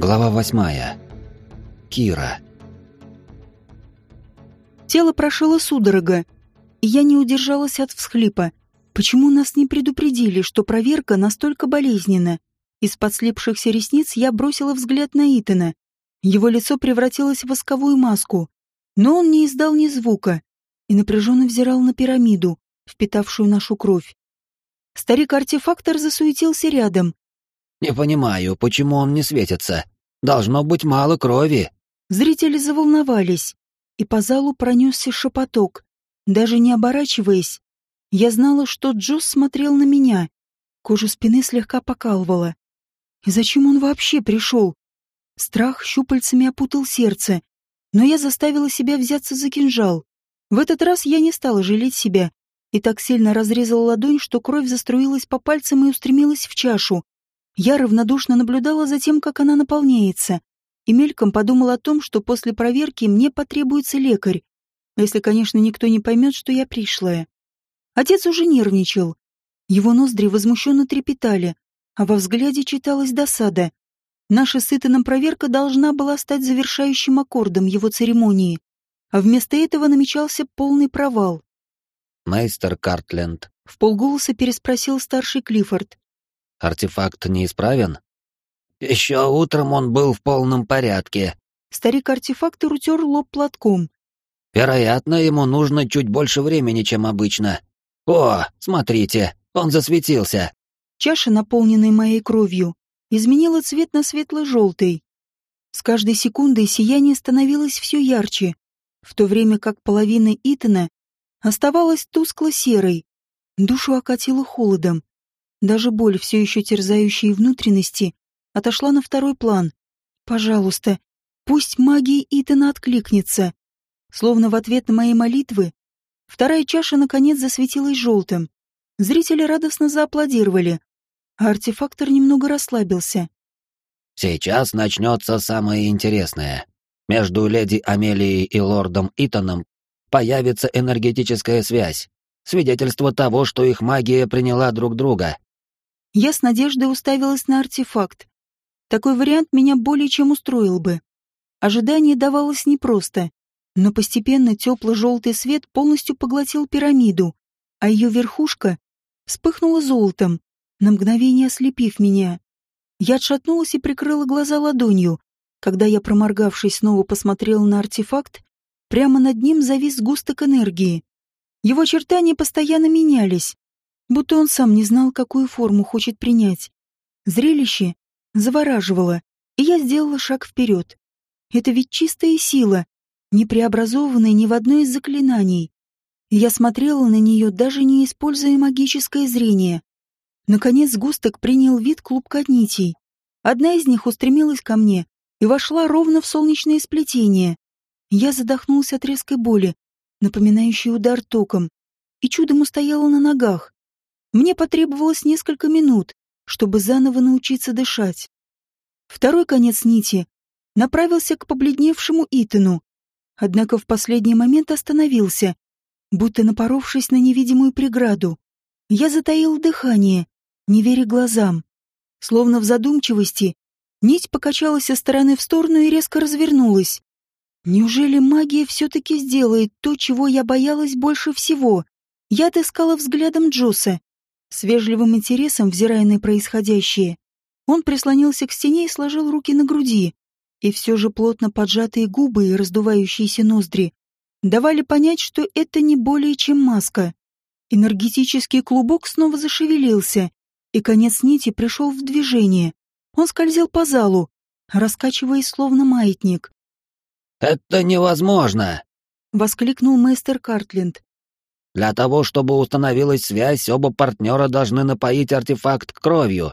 Глава восьмая. Кира. Тело прошило судорога, я не удержалась от всхлипа. Почему нас не предупредили, что проверка настолько болезненна? Из подслепшихся ресниц я бросила взгляд на Итана. Его лицо превратилось в восковую маску, но он не издал ни звука и напряженно взирал на пирамиду, впитавшую нашу кровь. Старик-артефактор засуетился рядом. «Не понимаю, почему он не светится. Должно быть мало крови». Зрители заволновались, и по залу пронесся шепоток. Даже не оборачиваясь, я знала, что Джос смотрел на меня. Кожу спины слегка покалывала. И зачем он вообще пришел? Страх щупальцами опутал сердце, но я заставила себя взяться за кинжал. В этот раз я не стала жалеть себя и так сильно разрезала ладонь, что кровь заструилась по пальцам и устремилась в чашу. Я равнодушно наблюдала за тем, как она наполняется, и мельком подумала о том, что после проверки мне потребуется лекарь, если, конечно, никто не поймет, что я пришлая. Отец уже нервничал. Его ноздри возмущенно трепетали, а во взгляде читалась досада. Наша с Итаном проверка должна была стать завершающим аккордом его церемонии, а вместо этого намечался полный провал. «Мейстер Картленд», — в полголоса переспросил старший Клиффорд. «Артефакт неисправен?» «Еще утром он был в полном порядке». Старик-артефактор утер лоб платком. «Вероятно, ему нужно чуть больше времени, чем обычно. О, смотрите, он засветился». Чаша, наполненная моей кровью, изменила цвет на светло-желтый. С каждой секундой сияние становилось все ярче, в то время как половина Итана оставалась тускло-серой. Душу окатило холодом. Даже боль, все еще терзающая внутренности, отошла на второй план. «Пожалуйста, пусть магия Итана откликнется». Словно в ответ на мои молитвы, вторая чаша наконец засветилась желтым. Зрители радостно зааплодировали, а артефактор немного расслабился. «Сейчас начнется самое интересное. Между леди Амелией и лордом Итаном появится энергетическая связь, свидетельство того, что их магия приняла друг друга». Я с надеждой уставилась на артефакт. Такой вариант меня более чем устроил бы. Ожидание давалось непросто, но постепенно тепло-желтый свет полностью поглотил пирамиду, а ее верхушка вспыхнула золотом, на мгновение ослепив меня. Я отшатнулась и прикрыла глаза ладонью. Когда я, проморгавшись, снова посмотрела на артефакт, прямо над ним завис густок энергии. Его очертания постоянно менялись, будто он сам не знал, какую форму хочет принять. Зрелище завораживало, и я сделала шаг вперед. Это ведь чистая сила, не преобразованная ни в одно из заклинаний. Я смотрела на нее, даже не используя магическое зрение. Наконец густок принял вид клубка нитей. Одна из них устремилась ко мне и вошла ровно в солнечное сплетение. Я задохнулся от резкой боли, напоминающей удар током, и чудом устояла на ногах. Мне потребовалось несколько минут, чтобы заново научиться дышать. Второй конец нити направился к побледневшему Итану, однако в последний момент остановился, будто напоровшись на невидимую преграду. Я затаил дыхание, не веря глазам. Словно в задумчивости, нить покачалась со стороны в сторону и резко развернулась. Неужели магия все-таки сделает то, чего я боялась больше всего? Я отыскала взглядом Джоса, с вежливым интересом взирая на происходящее. Он прислонился к стене и сложил руки на груди, и все же плотно поджатые губы и раздувающиеся ноздри давали понять, что это не более чем маска. Энергетический клубок снова зашевелился, и конец нити пришел в движение. Он скользил по залу, раскачиваясь словно маятник. «Это невозможно!» — воскликнул мастер Картленд. «Для того, чтобы установилась связь, оба партнера должны напоить артефакт кровью».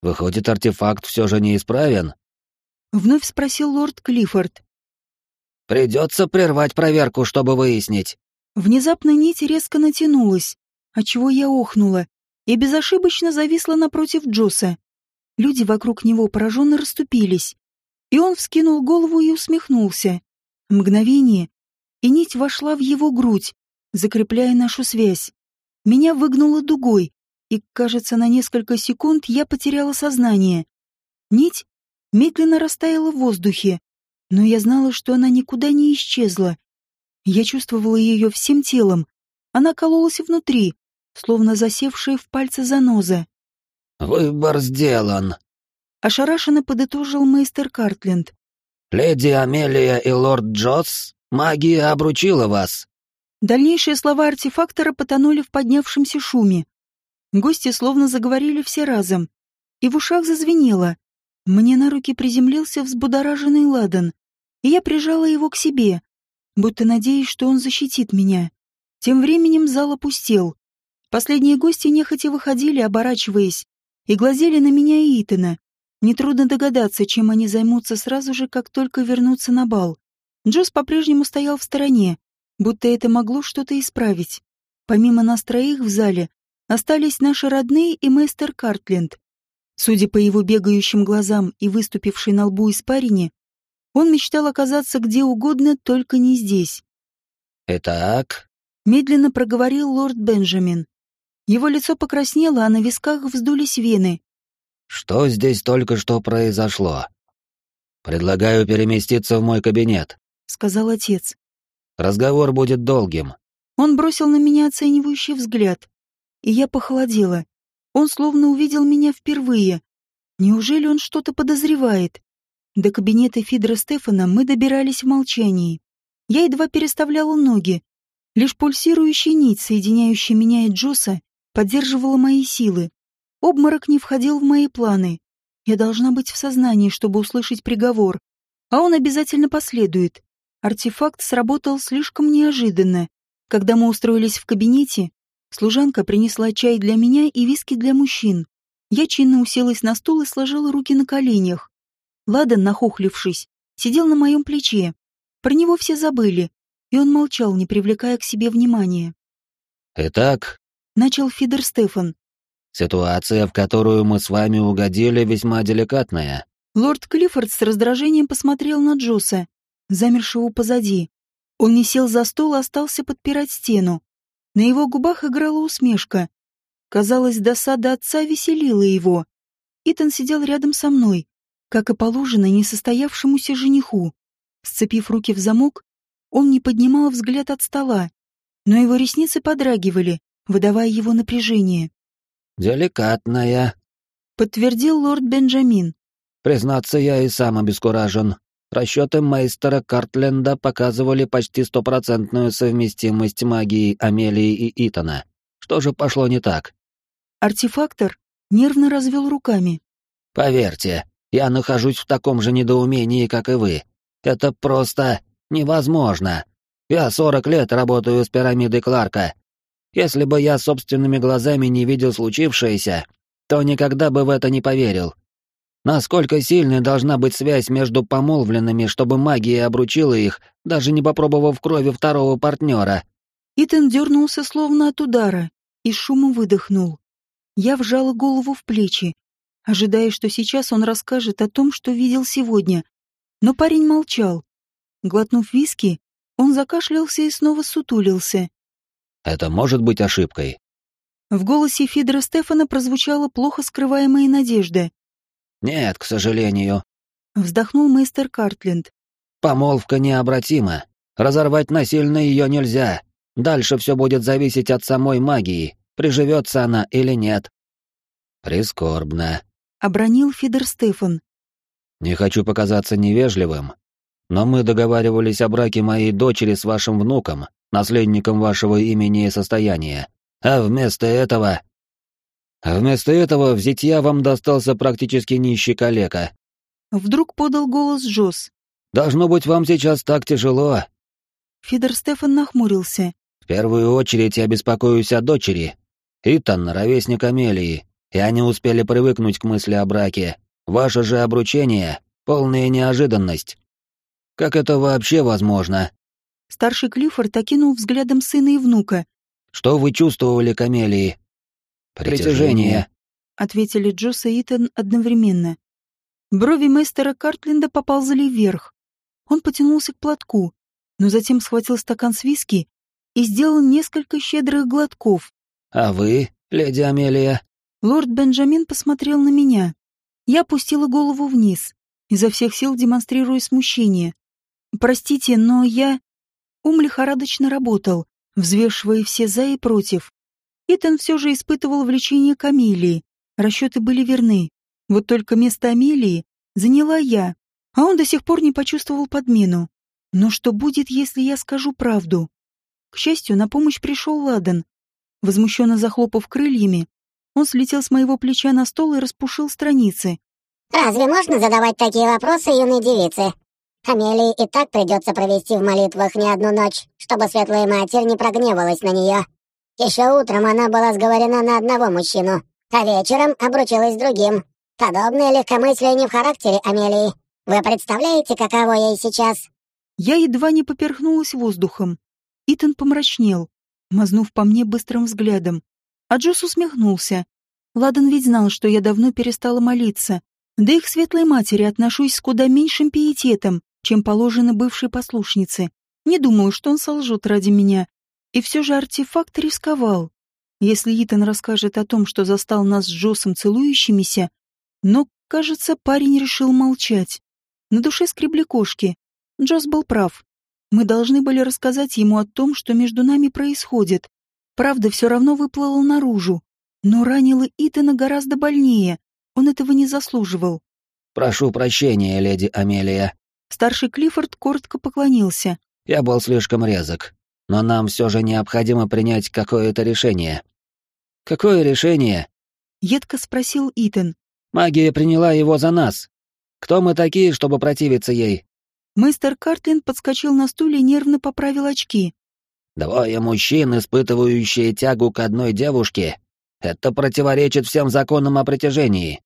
«Выходит, артефакт все же неисправен?» — вновь спросил лорд Клиффорд. «Придется прервать проверку, чтобы выяснить». Внезапно нить резко натянулась, отчего я охнула и безошибочно зависла напротив Джоса. Люди вокруг него пораженно расступились, и он вскинул голову и усмехнулся. Мгновение, и нить вошла в его грудь, закрепляя нашу связь. Меня выгнуло дугой, и, кажется, на несколько секунд я потеряла сознание. Нить медленно растаяла в воздухе, но я знала, что она никуда не исчезла. Я чувствовала ее всем телом. Она кололась внутри, словно засевшая в пальце заноза. «Выбор сделан», — ошарашенно подытожил мейстер Картленд. «Леди Амелия и лорд Джосс, магия обручила вас». Дальнейшие слова артефактора потонули в поднявшемся шуме. Гости словно заговорили все разом, и в ушах зазвенело. Мне на руки приземлился взбудораженный ладан, и я прижала его к себе, будто надеясь, что он защитит меня. Тем временем зал опустел. Последние гости нехотя выходили, оборачиваясь, и глазели на меня и Итана. Нетрудно догадаться, чем они займутся сразу же, как только вернутся на бал. Джос по-прежнему стоял в стороне, будто это могло что-то исправить. Помимо нас троих в зале остались наши родные и мастер Картленд. Судя по его бегающим глазам и выступившей на лбу испарине, он мечтал оказаться где угодно, только не здесь. «Итак?» — медленно проговорил лорд Бенджамин. Его лицо покраснело, а на висках вздулись вены. «Что здесь только что произошло? Предлагаю переместиться в мой кабинет», — сказал отец. «Разговор будет долгим». Он бросил на меня оценивающий взгляд, и я похолодела. Он словно увидел меня впервые. Неужели он что-то подозревает? До кабинета Фидра Стефана мы добирались в молчании. Я едва переставляла ноги. Лишь пульсирующая нить, соединяющая меня и Джоса, поддерживала мои силы. Обморок не входил в мои планы. Я должна быть в сознании, чтобы услышать приговор. А он обязательно последует. Артефакт сработал слишком неожиданно. Когда мы устроились в кабинете, служанка принесла чай для меня и виски для мужчин. Я чинно уселась на стул и сложила руки на коленях. Ладан, нахохлившись, сидел на моем плече. Про него все забыли, и он молчал, не привлекая к себе внимания. «Итак, начал Фидер Стефан. «Ситуация, в которую мы с вами угодили, весьма деликатная». Лорд Клиффорд с раздражением посмотрел на Джоса, замершего позади. Он не сел за стол, а остался подпирать стену. На его губах играла усмешка. Казалось, досада отца веселила его. Итан сидел рядом со мной, как и положено несостоявшемуся жениху. Сцепив руки в замок, он не поднимал взгляд от стола, но его ресницы подрагивали, выдавая его напряжение. «Деликатная», — подтвердил лорд Бенджамин. «Признаться, я и сам обескуражен. Расчеты мейстера Картленда показывали почти стопроцентную совместимость магии Амелии и Итана. Что же пошло не так?» Артефактор нервно развел руками. «Поверьте, я нахожусь в таком же недоумении, как и вы. Это просто невозможно. Я сорок лет работаю с пирамидой Кларка, если бы я собственными глазами не видел случившееся, то никогда бы в это не поверил. Насколько сильной должна быть связь между помолвленными, чтобы магия обручила их, даже не попробовав крови второго партнера? Итан дернулся словно от удара и шумом выдохнул. Я вжала голову в плечи, ожидая, что сейчас он расскажет о том, что видел сегодня. Но парень молчал. Глотнув виски, он закашлялся и снова сутулился. Это может быть ошибкой. В голосе Фидора Стефана прозвучала плохо скрываемая надежда. «Нет, к сожалению», — вздохнул мистер Картленд. «Помолвка необратима. Разорвать насильно ее нельзя. Дальше все будет зависеть от самой магии, приживется она или нет». «Прискорбно», — обронил Фидор Стефан. «Не хочу показаться невежливым, но мы договаривались о браке моей дочери с вашим внуком, наследником вашего имени и состояния. А вместо этого... А вместо этого в зятья вам достался практически нищий калека. Вдруг подал голос Джос. Должно быть, вам сейчас так тяжело. Фидор Стефан нахмурился. В первую очередь я беспокоюсь о дочери. Итан — ровесник Амелии, и они успели привыкнуть к мысли о браке. Ваше же обручение — полная неожиданность. Как это вообще возможно? Старший Клиффорд окинул взглядом сына и внука. «Что вы чувствовали, Камелии?» «Притяжение», — ответили Джосс и Итан одновременно. Брови мастера Картленда поползли вверх. Он потянулся к платку, но затем схватил стакан с виски и сделал несколько щедрых глотков. «А вы, леди Амелия?» Лорд Бенджамин посмотрел на меня. Я опустила голову вниз. изо всех сил демонстрируя смущение. «Простите, но я...» Ум лихорадочно работал, взвешивая все «за» и «против». Итан все же испытывал влечение к Амелии. Расчеты были верны. Вот только место Амелии заняла я, а он до сих пор не почувствовал подмену. Но что будет, если я скажу правду? К счастью, на помощь пришел Ладан. Возмущенно захлопав крыльями, он слетел с моего плеча на стол и распушил страницы. «Разве можно задавать такие вопросы юной девице? Амелии и так придется провести в молитвах не одну ночь, чтобы Светлая Матерь не прогневалась на нее. Еще утром она была сговорена на одного мужчину, а вечером обручилась с другим. Подобное легкомыслие не в характере Амелии. Вы представляете, каково ей сейчас?» Я едва не поперхнулась воздухом. Итан помрачнел, мазнув по мне быстрым взглядом. А Джос усмехнулся. Ладан ведь знал, что я давно перестала молиться. Да и к светлой матери отношусь с куда меньшим пиететом, чем положено бывшей послушнице. Не думаю, что он солжет ради меня. И все же артефакт рисковал. Если Итан расскажет о том, что застал нас с Джосом целующимися, но, кажется, парень решил молчать. На душе скребли кошки. Джос был прав. Мы должны были рассказать ему о том, что между нами происходит. Правда все равно выплыла наружу, но ранила Итана гораздо больнее. Он этого не заслуживал. «Прошу прощения, леди Амелия». Старший Клиффорд коротко поклонился. «Я был слишком резок, но нам все же необходимо принять какое-то решение». «Какое решение?» — едко спросил Итан. «Магия приняла его за нас. Кто мы такие, чтобы противиться ей? Мистер Картлин подскочил на стуле и нервно поправил очки. «Двое мужчин, испытывающие тягу к одной девушке, это противоречит всем законам о притяжении.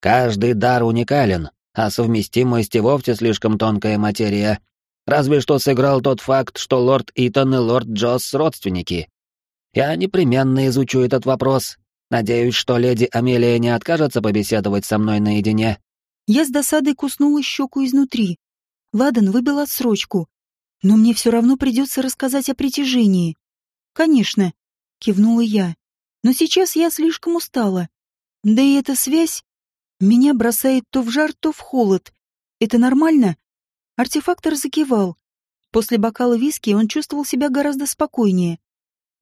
Каждый дар уникален, а совместимость и вовсе слишком тонкая материя. Разве что сыграл тот факт, что лорд Итан и лорд Джосс родственники. Я непременно изучу этот вопрос. Надеюсь, что леди Амелия не откажется побеседовать со мной наедине». Я с досадой куснула щеку изнутри. Ладан выбил отсрочку. Но мне все равно придется рассказать о притяжении. Конечно, кивнула я. Но сейчас я слишком устала. Да и эта связь меня бросает то в жар, то в холод. Это нормально? Артефактор закивал. После бокала виски он чувствовал себя гораздо спокойнее.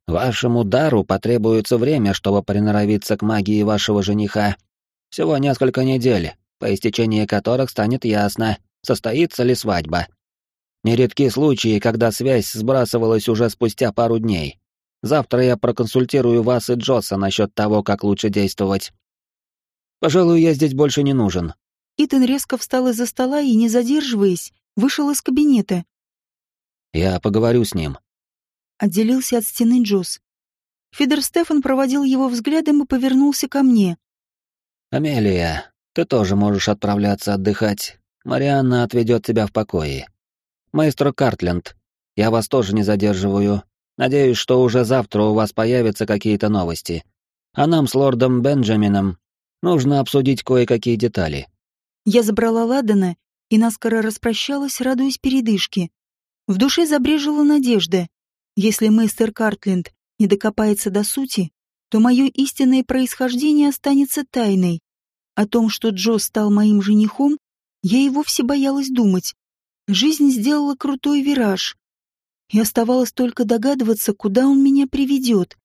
Вашему дару потребуется время, чтобы приноровиться к магии вашего жениха. Всего несколько недель, по истечении которых станет ясно, состоится ли свадьба. Нередки случаи, когда связь сбрасывалась уже спустя пару дней. Завтра я проконсультирую вас и Джосса насчет того, как лучше действовать. Пожалуй, я здесь больше не нужен. Итан резко встал из-за стола и, не задерживаясь, вышел из кабинета. Я поговорю с ним. Отделился от стены Джосс. Федор Стефан проводил его взглядом и повернулся ко мне. «Амелия, ты тоже можешь отправляться отдыхать. Марианна отведет тебя в покое. Маэстро Картленд, я вас тоже не задерживаю. Надеюсь, что уже завтра у вас появятся какие-то новости. А нам с лордом Бенджамином нужно обсудить кое-какие детали. Я забрала Ладана и наскоро распрощалась, радуясь передышке. В душе забрежила надежда. Если мистер Картленд не докопается до сути, то мое истинное происхождение останется тайной. О том, что Джо стал моим женихом, я и вовсе боялась думать. Жизнь сделала крутой вираж. И оставалось только догадываться, куда он меня приведет.